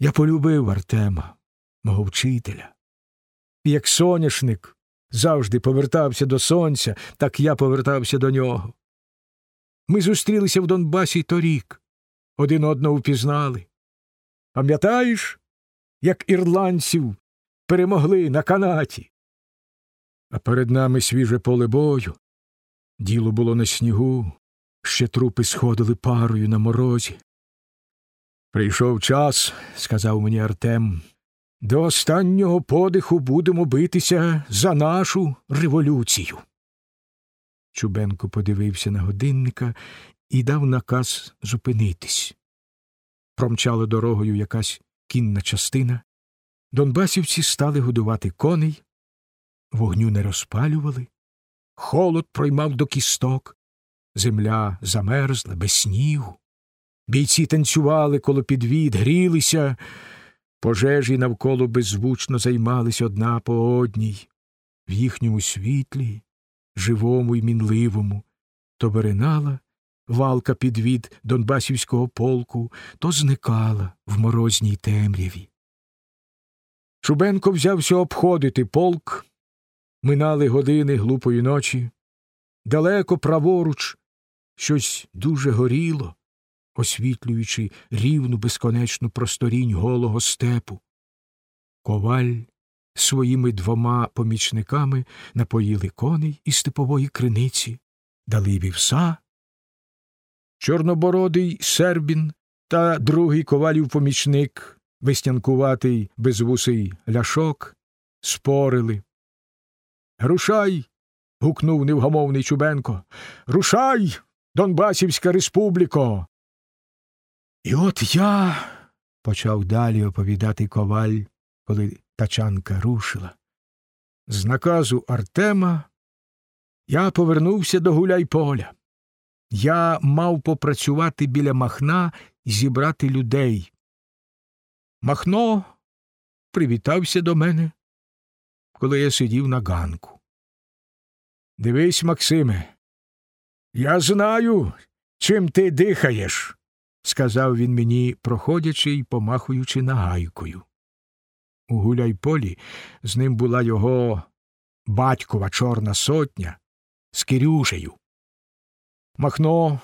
Я полюбив Артема, мого вчителя. І як соняшник завжди повертався до сонця, так я повертався до нього. Ми зустрілися в Донбасі торік, один одного впізнали. Пам'ятаєш, як ірландців перемогли на канаті? А перед нами свіже поле бою. Діло було на снігу, ще трупи сходили парою на морозі. Прийшов час, сказав мені Артем, до останнього подиху будемо битися за нашу революцію. Чубенко подивився на годинника і дав наказ зупинитись. Промчала дорогою якась кінна частина. Донбасівці стали годувати коней, вогню не розпалювали, холод проймав до кісток, земля замерзла без снігу. Бійці танцювали коло підвід, грілися, пожежі навколо беззвучно займались одна по одній, в їхньому світлі, живому й мінливому, то виринала валка підвід Донбасівського полку, то зникала в морозній темряві. Чубенко взявся обходити полк, минали години глупої ночі. Далеко праворуч щось дуже горіло, освітлюючи рівну безконечну просторінь голого степу. Коваль своїми двома помічниками напоїли коней із степової криниці, дали вівса. Чорнобородий сербін та другий ковалів помічник, веснянкуватий безвусий ляшок, спорили. Рушай. гукнув невгамовний Чубенко. Рушай, Донбасівська республіко. І от я, почав далі оповідати коваль, коли тачанка рушила. З наказу Артема я повернувся до Гуляйполя. Я мав попрацювати біля Махна і зібрати людей. Махно привітався до мене, коли я сидів на ганку. Дивись, Максиме, я знаю, чим ти дихаєш, сказав він мені, проходячи й помахуючи нагайкою. У Гуляйполі з ним була його батькова Чорна сотня з Кирюшею. Махно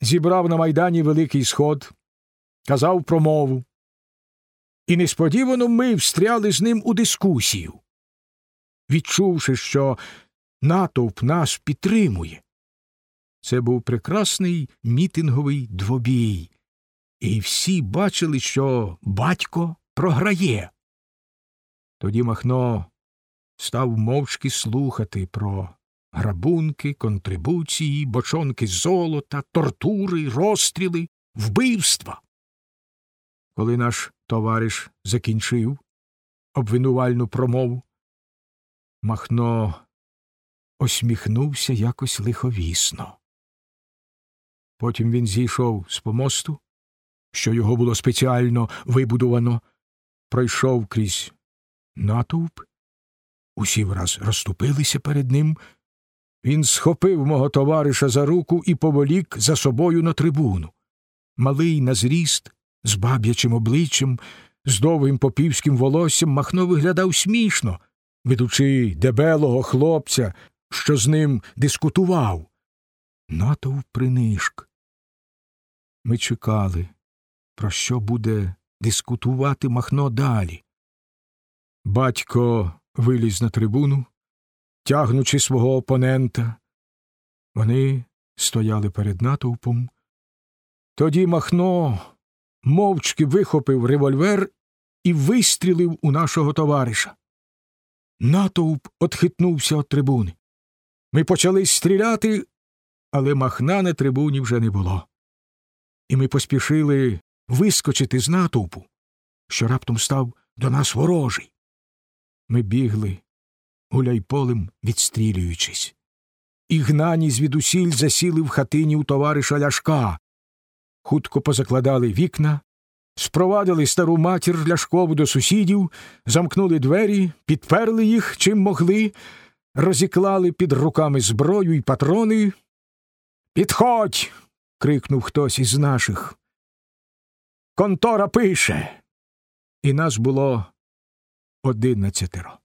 зібрав на майдані Великий Сход, казав промову. І несподівано ми встряли з ним у дискусію. Відчувши, що натовп нас підтримує. Це був прекрасний мітинговий двобій, і всі бачили, що батько програє. Тоді Махно став мовчки слухати про грабунки, контрибуції, бочонки золота, тортури, розстріли, вбивства. Коли наш товариш закінчив обвинувальну промову, Махно осміхнувся якось лиховісно. Потім він зійшов з помосту, що його було спеціально вибудовано, пройшов крізь натовп, усі враз розступилися перед ним. Він схопив мого товариша за руку і поволік за собою на трибуну. Малий на зріст, з баб'ячим обличчям, з довгим попівським волоссям Махно виглядав смішно, ведучи дебелого хлопця, що з ним дискутував. Натовп принишк. Ми чекали, про що буде дискутувати Махно далі. Батько виліз на трибуну, тягнучи свого опонента. Вони стояли перед натовпом. Тоді Махно мовчки вихопив револьвер і вистрілив у нашого товариша. Натовп отхитнувся від трибуни. Ми почали стріляти, але махна на трибуні вже не було. І ми поспішили вискочити з натовпу, що раптом став до нас ворожий. Ми бігли, гуляйполем відстрілюючись. І гнані звідусіль засіли в хатині у товариша Ляшка. Хутко позакладали вікна, спровадили стару матір Ляшкову до сусідів, замкнули двері, підперли їх чим могли, розіклали під руками зброю і патрони. Підходь. Крикнув хтось із наших. Контора пише. і нас було одинадцятеро.